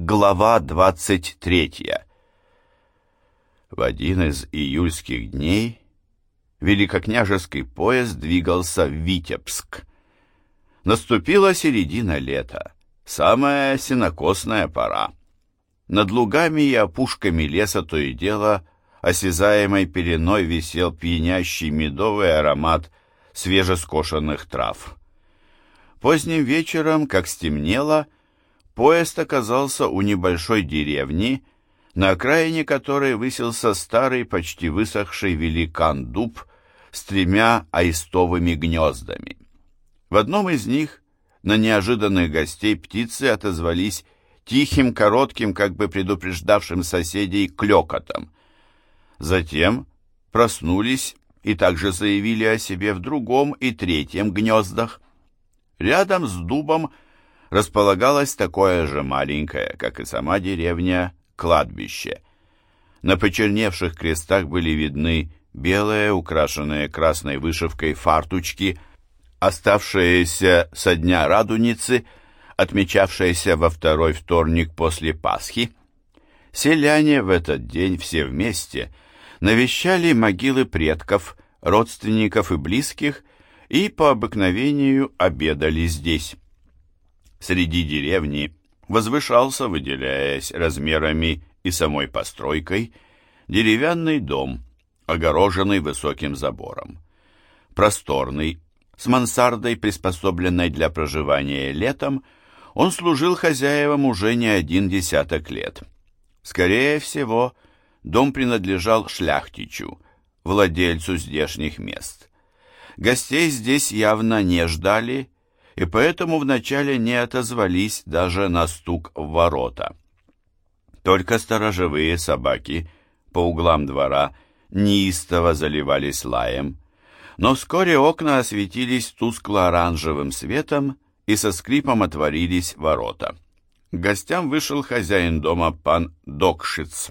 Глава 23 В один из июльских дней великокняжеский поезд двигался в Витебск. Наступила середина лета, самая сенокосная пора. Над лугами и опушками леса то и дело осязаемой пеленой висел пьянящий медовый аромат свежескошенных трав. Поздним вечером, как стемнело, Поезд оказался у небольшой деревни, на окраине которой высился старый, почти высохший великан-дуб с тремя аистовыми гнездами. В одном из них на неожиданных гостей птицы отозвались тихим, коротким, как бы предупреждавшим соседей, клёкотом. Затем проснулись и также заявили о себе в другом и третьем гнездах. Рядом с дубом – располагалось такое же маленькое, как и сама деревня, кладбище. На почерневших крестах были видны белые, украшенные красной вышивкой фартучки, оставшиеся со дня Радуницы, отмечавшиеся во второй вторник после Пасхи. Селяне в этот день все вместе навещали могилы предков, родственников и близких и по обыкновению обедали здесь. Среди деревни возвышался, выделяясь размерами и самой постройкой, деревянный дом, огороженный высоким забором. Просторный, с мансардой, приспособленной для проживания летом, он служил хозяевам уже не один десяток лет. Скорее всего, дом принадлежал шляхтичу, владельцу здешних мест. Гостей здесь явно не ждали, и поэтому вначале не отозвались даже на стук в ворота. Только сторожевые собаки по углам двора неистово заливались лаем, но вскоре окна осветились тускло-оранжевым светом и со скрипом отворились ворота. К гостям вышел хозяин дома пан Докшиц.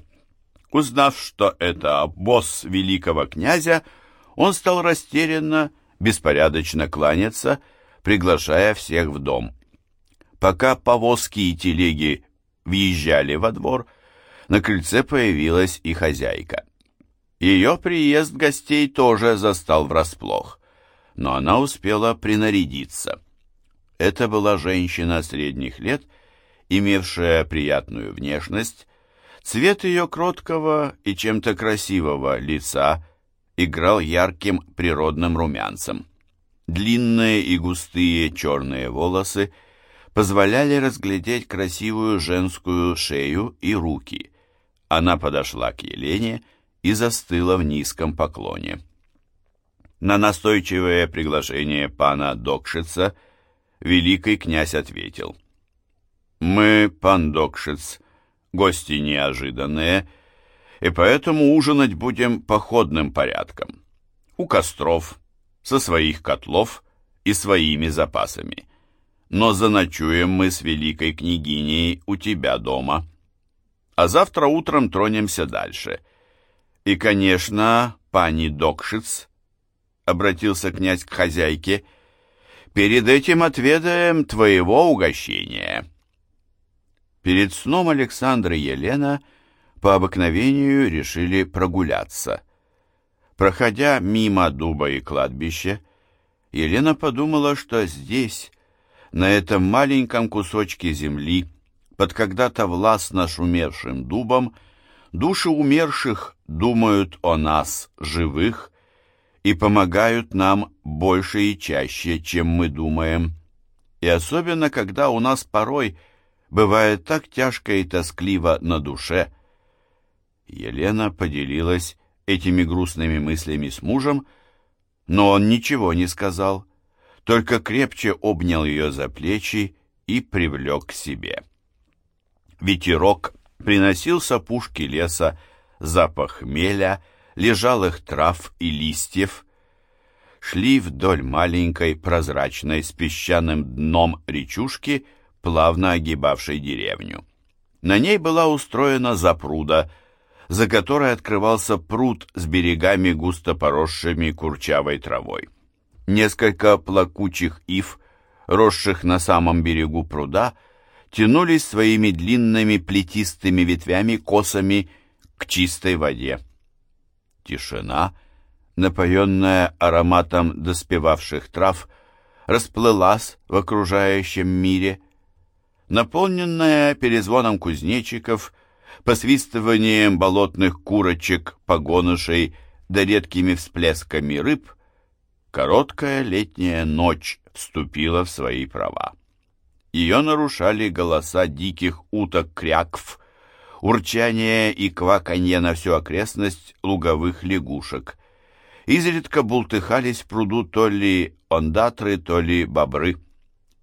Узнав, что это босс великого князя, он стал растерянно, беспорядочно кланяться приглашая всех в дом. Пока повозки и телеги въезжали во двор, на крыльце появилась и хозяйка. Ее приезд гостей тоже застал врасплох, но она успела принарядиться. Это была женщина средних лет, имевшая приятную внешность, цвет ее кроткого и чем-то красивого лица играл ярким природным румянцем. Длинные и густые черные волосы позволяли разглядеть красивую женскую шею и руки. Она подошла к Елене и застыла в низком поклоне. На настойчивое приглашение пана Докшица великий князь ответил. «Мы, пан Докшиц, гости неожиданные, и поэтому ужинать будем походным порядком. У костров, со своих котлов и своими запасами. Но заночуем мы с великой княгиней у тебя дома. А завтра утром тронемся дальше. И, конечно, пани Докшиц, обратился князь к хозяйке, перед этим отведаем твоего угощения. Перед сном Александр и Елена по обыкновению решили прогуляться. Проходя мимо дуба и кладбища, Елена подумала, что здесь, на этом маленьком кусочке земли, под когда-то властно шумевшим дубом, души умерших думают о нас, живых, и помогают нам больше и чаще, чем мы думаем. И особенно, когда у нас порой бывает так тяжко и тоскливо на душе. Елена поделилась этими грустными мыслями с мужем, но он ничего не сказал, только крепче обнял ее за плечи и привлек к себе. Ветерок приносил с леса запах меля, лежалых трав и листьев, шли вдоль маленькой прозрачной с песчаным дном речушки, плавно огибавшей деревню. На ней была устроена запруда – за которой открывался пруд с берегами густо поросшими курчавой травой. Несколько плакучих ив, росших на самом берегу пруда, тянулись своими длинными плетистыми ветвями косами к чистой воде. Тишина, напоенная ароматом доспевавших трав, расплылась в окружающем мире, наполненная перезвоном кузнечиков, посвистыванием болотных курочек, погонышей да редкими всплесками рыб, короткая летняя ночь вступила в свои права. Ее нарушали голоса диких уток-крякв, урчание и кваканье на всю окрестность луговых лягушек. Изредка бултыхались в пруду то ли ондатры, то ли бобры.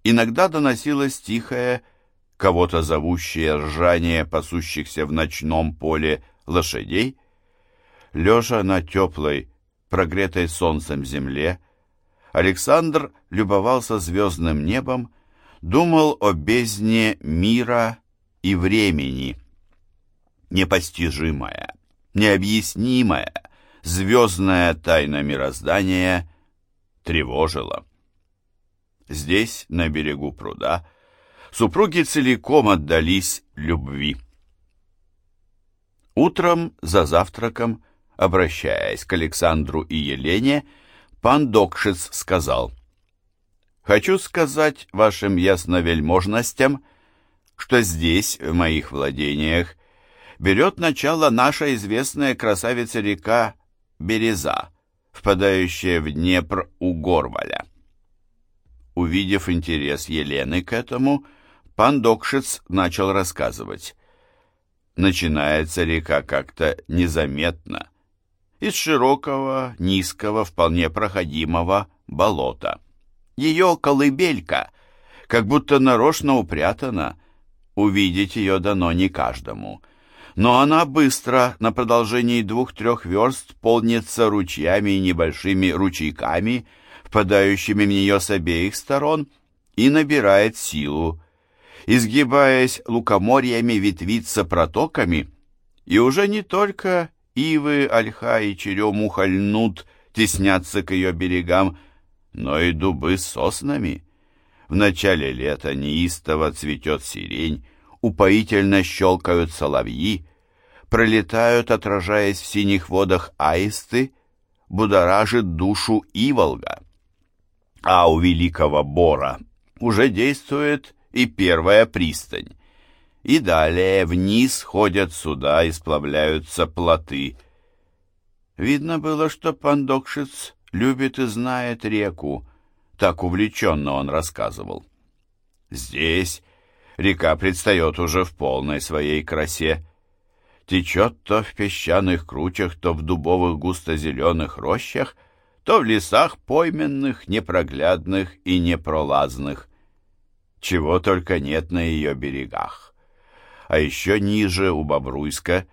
Иногда доносилось тихое, кого-то зовущее ржание пасущихся в ночном поле лошадей. Лежа на теплой, прогретой солнцем земле, Александр любовался звездным небом, думал о бездне мира и времени. Непостижимая, необъяснимая, звездная тайна мироздания тревожила. Здесь, на берегу пруда, супруги целиком отдались любви. Утром за завтраком, обращаясь к Александру и Елене, пан Докшиц сказал, «Хочу сказать вашим ясновельможностям, что здесь, в моих владениях, берет начало наша известная красавица-река Береза, впадающая в Днепр у Горваля». Увидев интерес Елены к этому, пан Докшиц начал рассказывать. Начинается река как-то незаметно, из широкого, низкого, вполне проходимого болота. Ее колыбелька как будто нарочно упрятана, увидеть ее дано не каждому. Но она быстро, на продолжении двух-трех верст, полнится ручьями и небольшими ручейками, впадающими в нее с обеих сторон, и набирает силу, изгибаясь лукоморьями, ветвится протоками, и уже не только Ивы, ольха и черемуха льнут, теснятся к ее берегам, но и дубы с соснами. В начале лета неистово цветет сирень, упоительно щелкают соловьи, пролетают, отражаясь в синих водах аисты, будоражит душу Иволга. А у Великого Бора уже действует и первая пристань и далее вниз ходят суда и сплавляются плоты. Видно было, что Пандокшиц любит и знает реку, так увлеченно он рассказывал. Здесь река предстает уже в полной своей красе. Течет то в песчаных кручах, то в дубовых густо-зеленых рощах, то в лесах пойменных, непроглядных и непролазных. Чего только нет на ее берегах а еще ниже, у Бобруйска,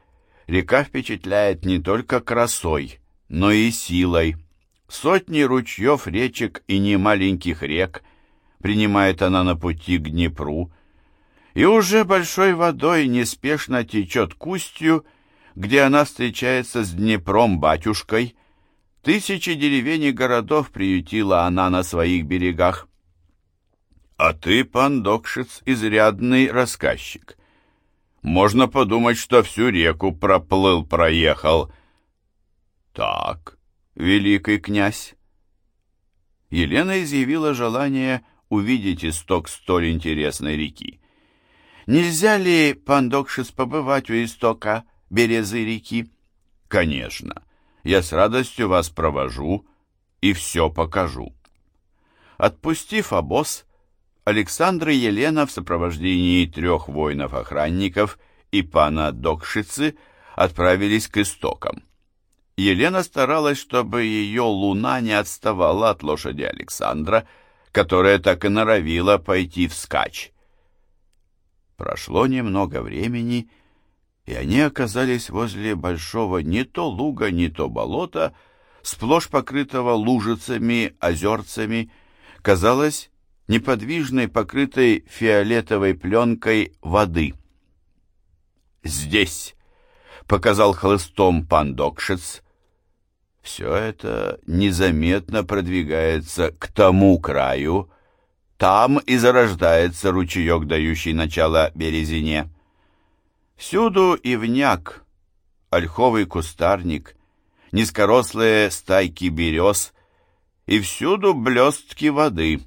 река впечатляет не только красой, но и силой. Сотни ручьев, речек и немаленьких рек принимает она на пути к Днепру, и уже большой водой неспешно течет к устью, где она встречается с Днепром-батюшкой. Тысячи деревень и городов приютила она на своих берегах. А ты, пан Докшиц, изрядный рассказчик. Можно подумать, что всю реку проплыл-проехал. Так, великий князь. Елена изъявила желание увидеть исток столь интересной реки. Нельзя ли, пан Докшис, побывать у истока березы реки? Конечно, я с радостью вас провожу и все покажу. Отпустив обоз, Александр и Елена в сопровождении трех воинов-охранников и пана Докшицы отправились к истокам. Елена старалась, чтобы ее луна не отставала от лошади Александра, которая так и норовила пойти вскачь. Прошло немного времени, и они оказались возле большого не то луга, не то болота, сплошь покрытого лужицами, озерцами. Казалось, неподвижной, покрытой фиолетовой пленкой воды. «Здесь!» — показал хлыстом пан Докшиц. Все это незаметно продвигается к тому краю, там и зарождается ручеек, дающий начало березине. Всюду ивняк, ольховый кустарник, низкорослые стайки берез и всюду блестки воды.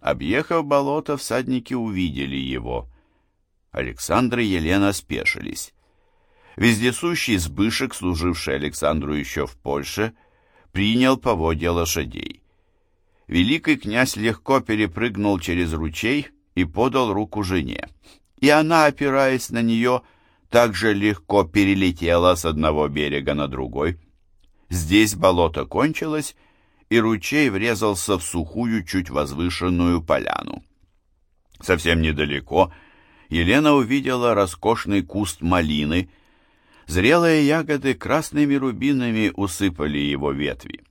Объехав болото, всадники увидели его. Александр и Елена спешились. Вездесущий Сбышек, служивший Александру еще в Польше, принял поводья лошадей. Великий князь легко перепрыгнул через ручей и подал руку жене. И она, опираясь на нее, также легко перелетела с одного берега на другой. Здесь болото кончилось, и ручей врезался в сухую, чуть возвышенную поляну. Совсем недалеко Елена увидела роскошный куст малины. Зрелые ягоды красными рубинами усыпали его ветви.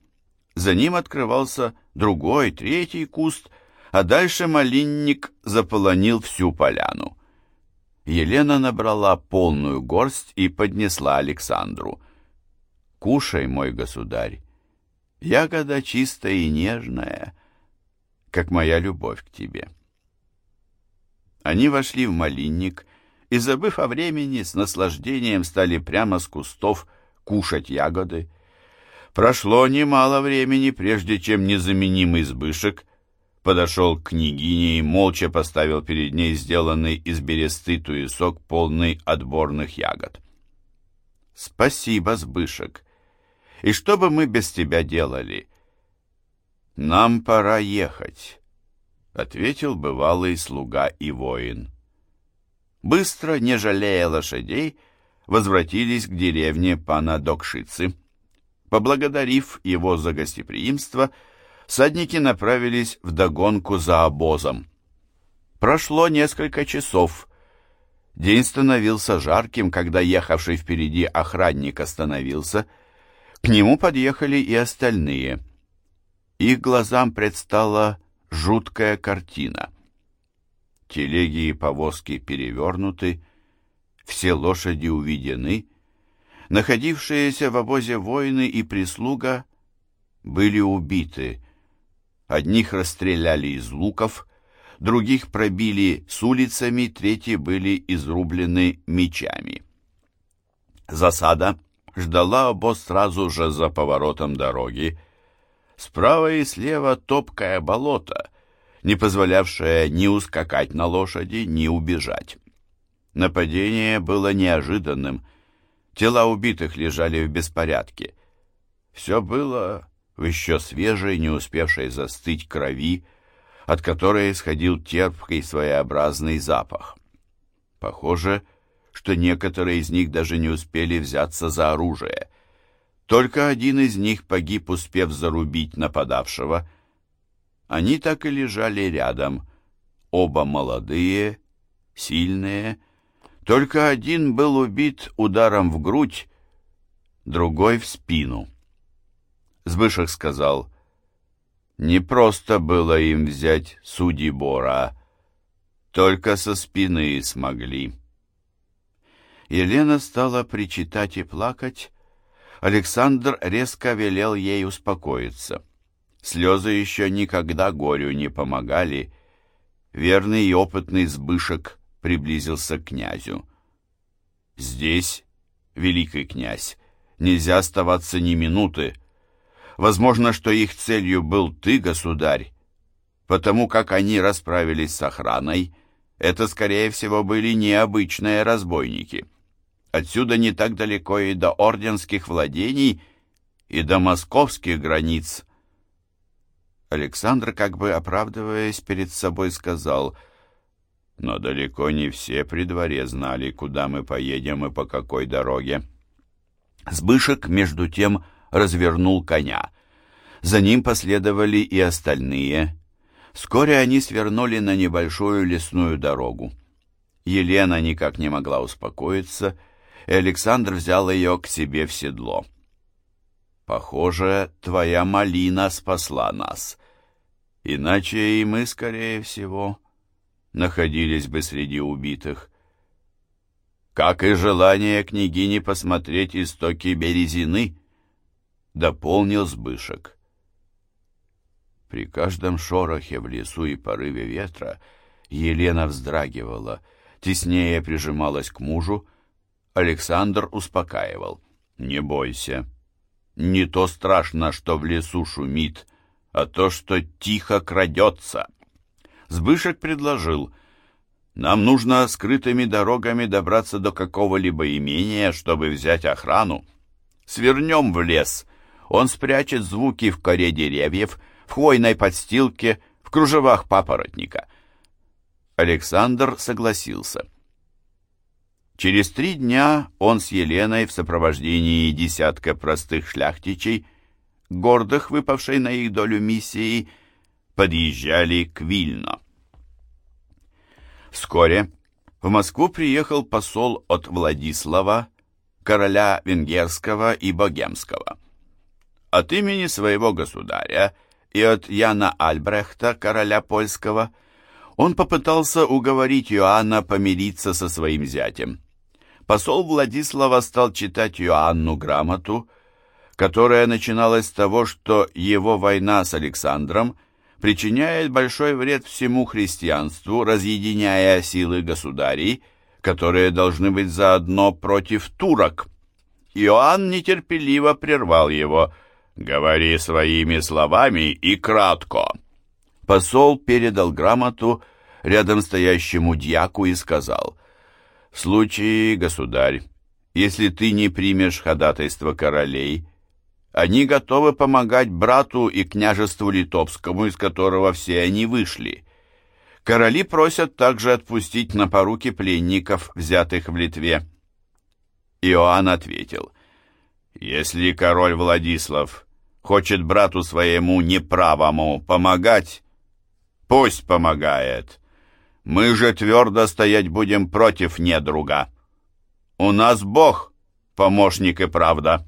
За ним открывался другой, третий куст, а дальше малинник заполонил всю поляну. Елена набрала полную горсть и поднесла Александру. «Кушай, мой государь, ягода чистая и нежная, как моя любовь к тебе». Они вошли в малинник и, забыв о времени, с наслаждением стали прямо с кустов кушать ягоды. Прошло немало времени, прежде чем незаменимый Збышек подошел к княгине и молча поставил перед ней сделанный из бересты туесок, полный отборных ягод. «Спасибо, Збышек. И что бы мы без тебя делали?» «Нам пора ехать», — ответил бывалый слуга и воин. Быстро, не жалея лошадей, возвратились к деревне пана Докшицы. Поблагодарив его за гостеприимство, всадники направились в догонку за обозом. Прошло несколько часов. День становился жарким, когда ехавший впереди охранник остановился. К нему подъехали и остальные. Их глазам предстала жуткая картина. Телеги и повозки перевернуты, все лошади уведены — Находившиеся в обозе воины и прислуга были убиты. Одних расстреляли из луков, других пробили с улицами, третьи были изрублены мечами. Засада ждала обоз сразу же за поворотом дороги. Справа и слева топкое болото, не позволявшее ни ускакать на лошади, ни убежать. Нападение было неожиданным — Тела убитых лежали в беспорядке. Все было в еще свежей, не успевшей застыть крови, от которой исходил терпкий своеобразный запах. Похоже, что некоторые из них даже не успели взяться за оружие. Только один из них погиб, успев зарубить нападавшего. Они так и лежали рядом, оба молодые, сильные, только один был убит ударом в грудь, другой в спину. Збышек сказал, «Не просто было им взять судьи Бора, только со спины смогли». Елена стала причитать и плакать. Александр резко велел ей успокоиться. Слезы еще никогда горю не помогали. Верный и опытный Збышек приблизился к князю. «Здесь, великий князь, нельзя оставаться ни минуты. Возможно, что их целью был ты, государь. Потому как они расправились с охраной, это, скорее всего, были необычные разбойники. Отсюда не так далеко и до орденских владений, и до московских границ». Александр, как бы оправдываясь перед собой, сказал — но далеко не все при дворе знали, куда мы поедем и по какой дороге. Сбышек, между тем, развернул коня. За ним последовали и остальные. Вскоре они свернули на небольшую лесную дорогу. Елена никак не могла успокоиться, и Александр взял ее к себе в седло. «Похоже, твоя малина спасла нас. Иначе и мы, скорее всего, находились бы среди убитых. Как и желание княгини посмотреть истоки Березины, дополнил Сбышек. При каждом шорохе в лесу и порыве ветра Елена вздрагивала, теснее прижималась к мужу. Александр успокаивал. «Не бойся. Не то страшно, что в лесу шумит, а то, что тихо крадется». Сбышек предложил. «Нам нужно скрытыми дорогами добраться до какого-либо имения, чтобы взять охрану. Свернем в лес. Он спрячет звуки в коре деревьев, в хвойной подстилке, в кружевах папоротника. Александр согласился. Через три дня он с Еленой в сопровождении десятка простых шляхтичей, гордых выпавшей на их долю миссии, подъезжали к Вильно. Вскоре в Москву приехал посол от Владислава, короля венгерского и богемского. От имени своего государя – и от Яна Альбрехта, короля польского, он попытался уговорить Иоанна помириться со своим зятем. Посол Владислава стал читать Иоанну грамоту, которая начиналась с того, что его война с Александром причиняет большой вред всему христианству, разъединяя силы государей, которые должны быть заодно против турок. Иоанн нетерпеливо прервал его – «Говори своими словами и кратко». Посол передал грамоту рядом стоящему дьяку и сказал, «В случае, государь, если ты не примешь ходатайство королей, они готовы помогать брату и княжеству литовскому, из которого все они вышли. Короли просят также отпустить на поруки пленников, взятых в Литве». Иоанн ответил, «Если король Владислав хочет брату своему неправому помогать, пусть помогает. Мы же твердо стоять будем против недруга. У нас Бог, помощник и правда».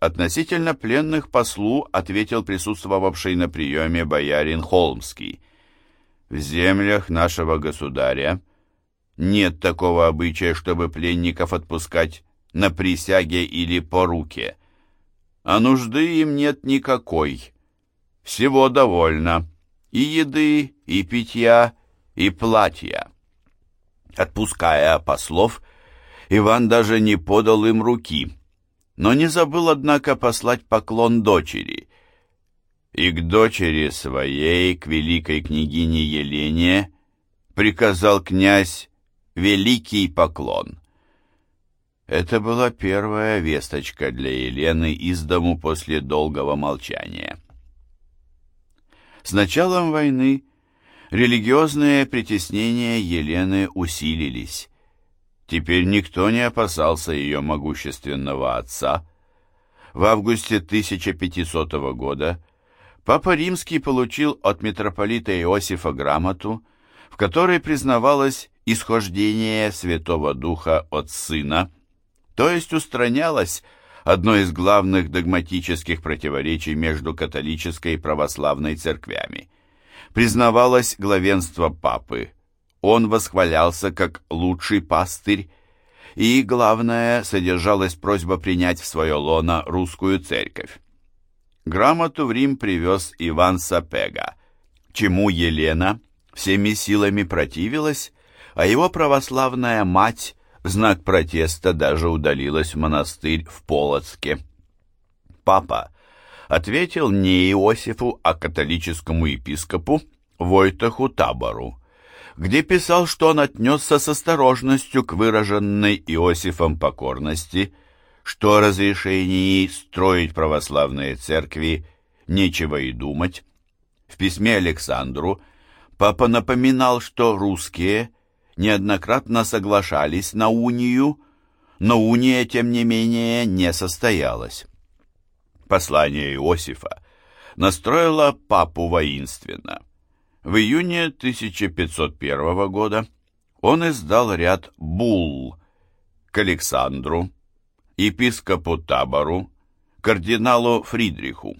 Относительно пленных послу ответил присутствовавший на приеме боярин Холмский. «В землях нашего государя нет такого обычая, чтобы пленников отпускать на присяге или по руке а нужды им нет никакой. Всего довольно. И еды, и питья, и платья. Отпуская послов, Иван даже не подал им руки, но не забыл, однако, послать поклон дочери. И к дочери своей, к великой княгине Елене, приказал князь великий поклон — это была первая весточка для Елены из дому после долгого молчания. С началом войны религиозные притеснения Елены усилились. Теперь никто не опасался ее могущественного отца. В августе 1500 года Папа Римский получил от митрополита Иосифа грамоту, в которой признавалось исхождение Святого Духа от Сына – то есть устранялось одно из главных догматических противоречий между католической и православной церквями. Признавалось главенство папы, он восхвалялся как лучший пастырь, и, главное, содержалась просьба принять в свое лоно русскую церковь. Грамоту в Рим привез Иван Сапега, чему Елена всеми силами противилась, а его православная мать в знак протеста даже удалилась в монастырь в Полоцке. Папа ответил не Иосифу, а католическому епископу Войтаху Табору, где писал, что он отнесся с осторожностью к выраженной Иосифом покорности, что о разрешении строить православные церкви нечего и думать. В письме Александру папа напоминал, что русские – неоднократно соглашались на унию, но уния, тем не менее, не состоялась. Послание Иосифа настроило папу воинственно. В июне 1501 года он издал ряд булл к Александру, епископу Табору, кардиналу Фридриху.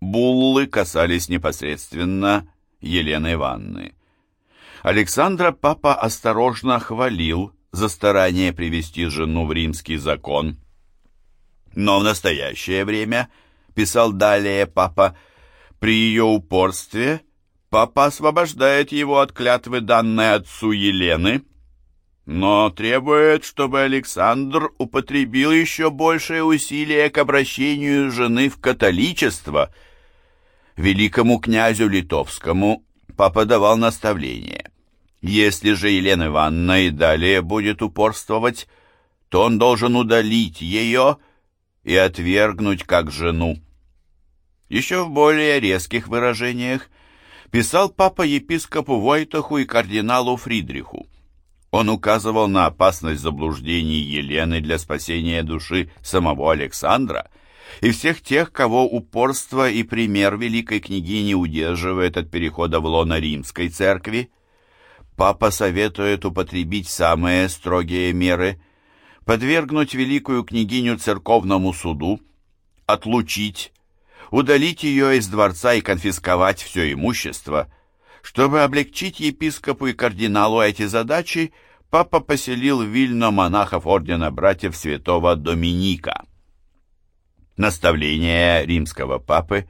Буллы касались непосредственно Елены Ивановны. Александра папа осторожно хвалил за старание привести жену в римский закон. Но в настоящее время, писал далее папа, При ее упорстве папа освобождает его от клятвы, данной отцу Елены, но требует, чтобы Александр употребил еще большее усилие к обращению жены в католичество. Великому князю Литовскому папа давал наставление. Если же Елена Ивановна и далее будет упорствовать, то он должен удалить ее и отвергнуть как жену. Еще в более резких выражениях писал папа епископу Войтаху и кардиналу Фридриху. Он указывал на опасность заблуждений Елены для спасения души самого Александра и всех тех, кого упорство и пример великой княгини удерживает от перехода в лоно римской церкви. Папа советует употребить самые строгие меры, подвергнуть великую княгиню церковному суду, отлучить, удалить ее из дворца и конфисковать все имущество – чтобы облегчить епископу и кардиналу эти задачи, папа поселил в Вильно монахов ордена братьев святого Доминика. Наставления римского папы,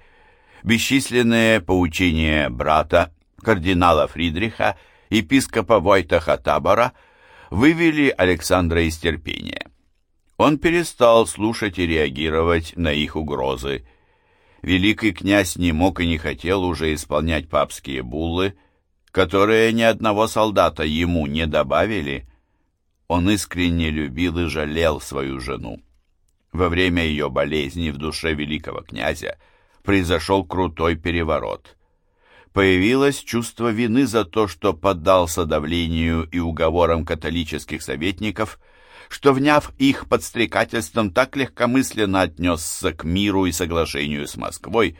бесчисленные поучения брата, кардинала Фридриха, епископа Войтаха Табора, вывели Александра из терпения. Он перестал слушать и реагировать на их угрозы, великий князь не мог и не хотел уже исполнять папские буллы, которые ни одного солдата ему не добавили. Он искренне любил и жалел свою жену. Во время ее болезни в душе великого князя произошел крутой переворот. Появилось чувство вины за то, что поддался давлению и уговорам католических советников – что, вняв их подстрекательством, так легкомысленно отнесся к миру и соглашению с Москвой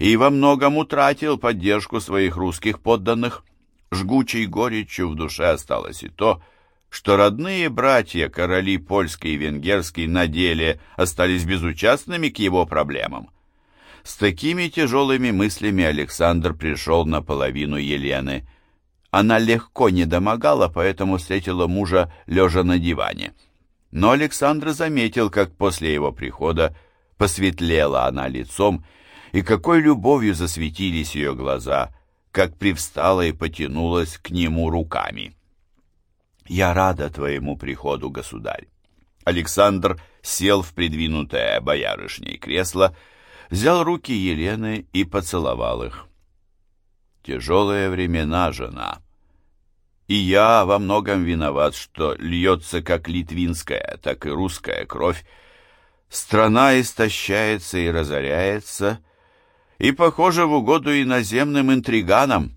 и во многом утратил поддержку своих русских подданных. Жгучей горечью в душе осталось и то, что родные братья, короли польский и венгерский, на деле остались безучастными к его проблемам. С такими тяжелыми мыслями Александр пришел на половину Елены. Она легко не домогала, поэтому встретила мужа лежа на диване. Но Александр заметил, как после его прихода посветлела она лицом, и какой любовью засветились ее глаза, как привстала и потянулась к нему руками. «Я рада твоему приходу, государь!» Александр сел в придвинутое боярышней кресло, взял руки Елены и поцеловал их. «Тяжелые времена, жена!» И я во многом виноват, что льется как литвинская, так и русская кровь. Страна истощается и разоряется, и, похоже, в угоду иноземным интриганам.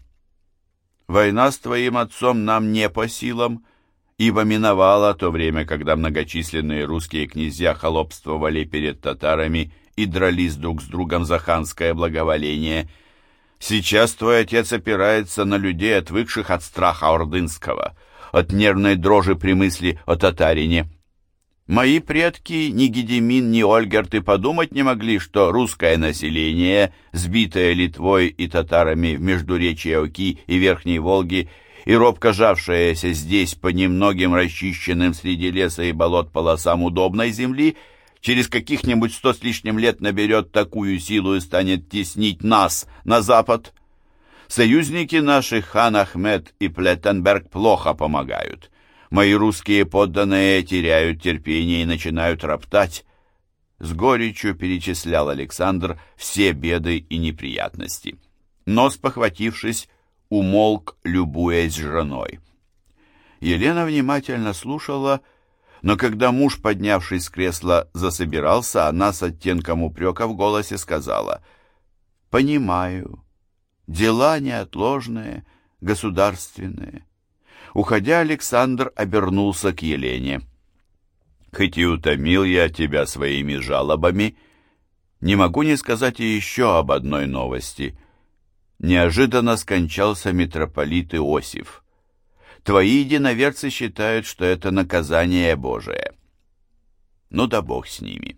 Война с твоим отцом нам не по силам, ибо миновало то время, когда многочисленные русские князья холопствовали перед татарами и дрались друг с другом за ханское благоволение – Сейчас твой отец опирается на людей, отвыкших от страха ордынского, от нервной дрожи при мысли о татарине. Мои предки, ни Гедемин, ни Ольгерт, и подумать не могли, что русское население, сбитое Литвой и татарами в междуречье Оки и Верхней Волги, и робко жавшееся здесь по немногим расчищенным среди леса и болот полосам удобной земли, через каких-нибудь сто с лишним лет наберет такую силу и станет теснить нас на запад. Союзники наши, хан Ахмед и Плеттенберг, плохо помогают. Мои русские подданные теряют терпение и начинают роптать. С горечью перечислял Александр все беды и неприятности. Но, спохватившись, умолк, любуясь женой. Елена внимательно слушала но когда муж, поднявшись с кресла, засобирался, она с оттенком упрека в голосе сказала «Понимаю, дела неотложные, государственные». Уходя, Александр обернулся к Елене. «Хоть и утомил я тебя своими жалобами, не могу не сказать и еще об одной новости. Неожиданно скончался митрополит Иосиф. Твои единоверцы считают, что это наказание Божие. Ну да бог с ними.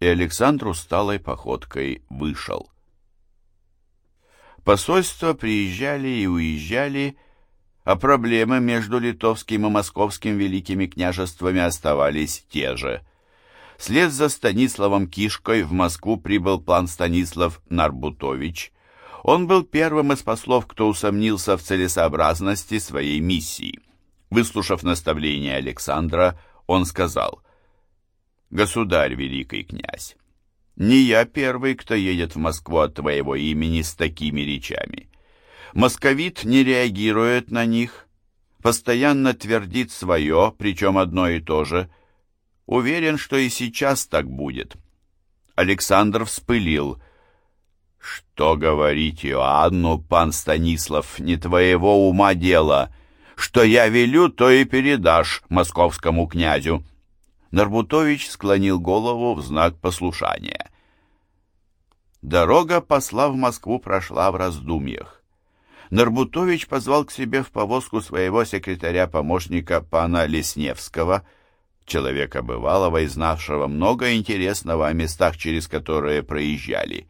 И Александр усталой походкой вышел. Посольства приезжали и уезжали, а проблемы между литовским и московским великими княжествами оставались те же. Вслед за Станиславом Кишкой в Москву прибыл план Станислав Нарбутович. Он был первым из послов, кто усомнился в целесообразности своей миссии. Выслушав наставление Александра, он сказал, «Государь, великий князь, не я первый, кто едет в Москву от твоего имени с такими речами. Московит не реагирует на них, постоянно твердит свое, причем одно и то же. Уверен, что и сейчас так будет. Александр вспылил. «Что говорить Иоанну, пан Станислав, не твоего ума дело. Что я велю, то и передашь московскому князю». Нарбутович склонил голову в знак послушания. Дорога посла в Москву прошла в раздумьях. Нарбутович позвал к себе в повозку своего секретаря-помощника пана Лесневского, человека бывалого и знавшего много интересного о местах, через которые проезжали.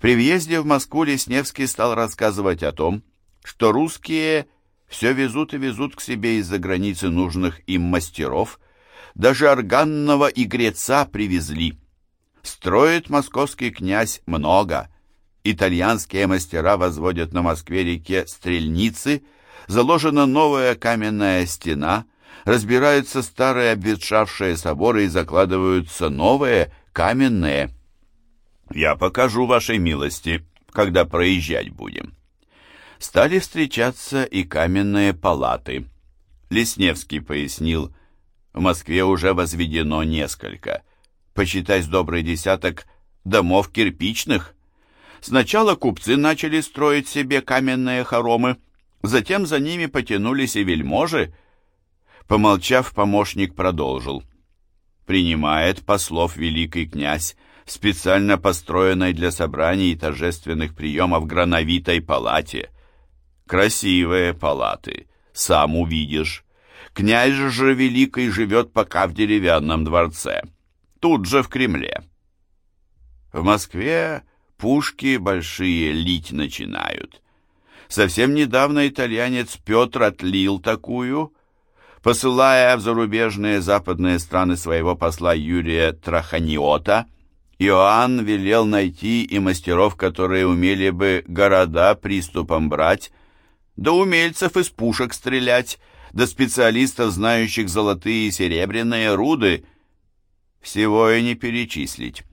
При въезде в Москву Лесневский стал рассказывать о том, что русские все везут и везут к себе из-за границы нужных им мастеров, даже органного игреца привезли. Строит московский князь много. Итальянские мастера возводят на Москве-реке стрельницы, заложена новая каменная стена, разбираются старые обветшавшие соборы и закладываются новые каменные. Я покажу вашей милости, когда проезжать будем. Стали встречаться и каменные палаты. Лесневский пояснил, в Москве уже возведено несколько, почитай с добрый десяток домов кирпичных. Сначала купцы начали строить себе каменные хоромы, затем за ними потянулись и вельможи. Помолчав, помощник продолжил. Принимает послов великий князь специально построенной для собраний и торжественных приемов грановитой палате. Красивые палаты, сам увидишь. Князь же Великий живет пока в деревянном дворце, тут же в Кремле. В Москве пушки большие лить начинают. Совсем недавно итальянец Петр отлил такую, посылая в зарубежные западные страны своего посла Юрия Траханиота, Иоанн велел найти и мастеров, которые умели бы города приступом брать, да умельцев из пушек стрелять, до специалистов, знающих золотые и серебряные руды. Всего и не перечислить.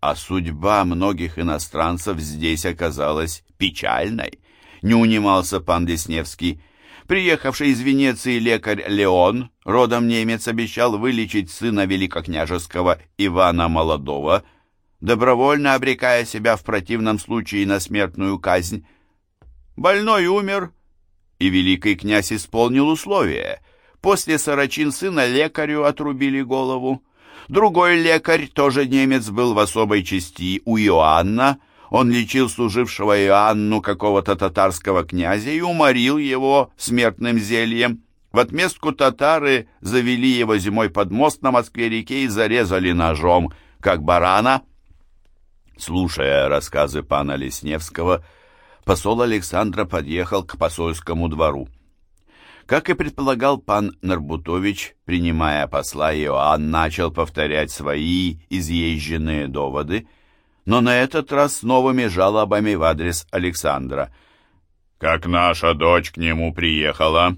А судьба многих иностранцев здесь оказалась печальной, не унимался пан Десневский. Приехавший из Венеции лекарь Леон, родом немец, обещал вылечить сына великокняжеского Ивана Молодого, добровольно обрекая себя в противном случае на смертную казнь. Больной умер, и великий князь исполнил условия. После сорочин сына лекарю отрубили голову. Другой лекарь, тоже немец, был в особой части у Иоанна. Он лечил служившего Иоанну какого-то татарского князя и уморил его смертным зельем. В отместку татары завели его зимой под мост на Москве-реке и зарезали ножом, как барана. Слушая рассказы пана Лесневского, посол Александра подъехал к посольскому двору. Как и предполагал пан Нарбутович, принимая посла, Иоанн начал повторять свои изъезженные доводы, но на этот раз с новыми жалобами в адрес Александра. «Как наша дочь к нему приехала,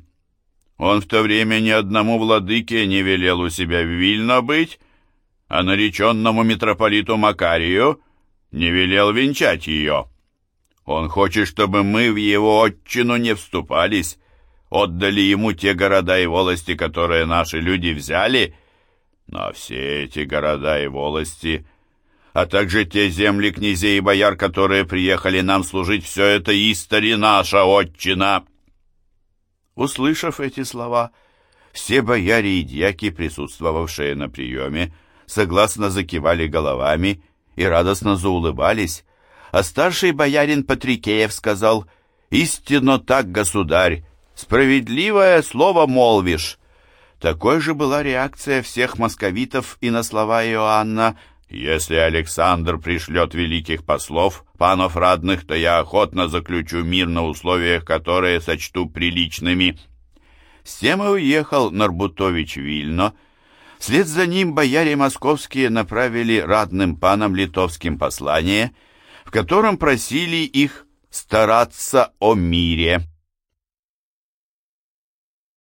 он в то время ни одному владыке не велел у себя Вильно быть, а нареченному митрополиту Макарию не велел венчать ее». Он хочет, чтобы мы в его отчину не вступались, отдали ему те города и волости, которые наши люди взяли, но все эти города и волости, а также те земли князей и бояр, которые приехали нам служить, все это истори наша отчина». Услышав эти слова, все бояре и дьяки, присутствовавшие на приеме, согласно закивали головами и радостно заулыбались, а старший боярин Патрикеев сказал, «Истинно так, государь, справедливое слово молвишь». Такой же была реакция всех московитов и на слова Иоанна, «Если Александр пришлет великих послов, панов радных, то я охотно заключу мир на условиях, которые сочту приличными». С тем и уехал Нарбутович Вильно. Вслед за ним бояре московские направили радным панам литовским послание, в котором просили их стараться о мире.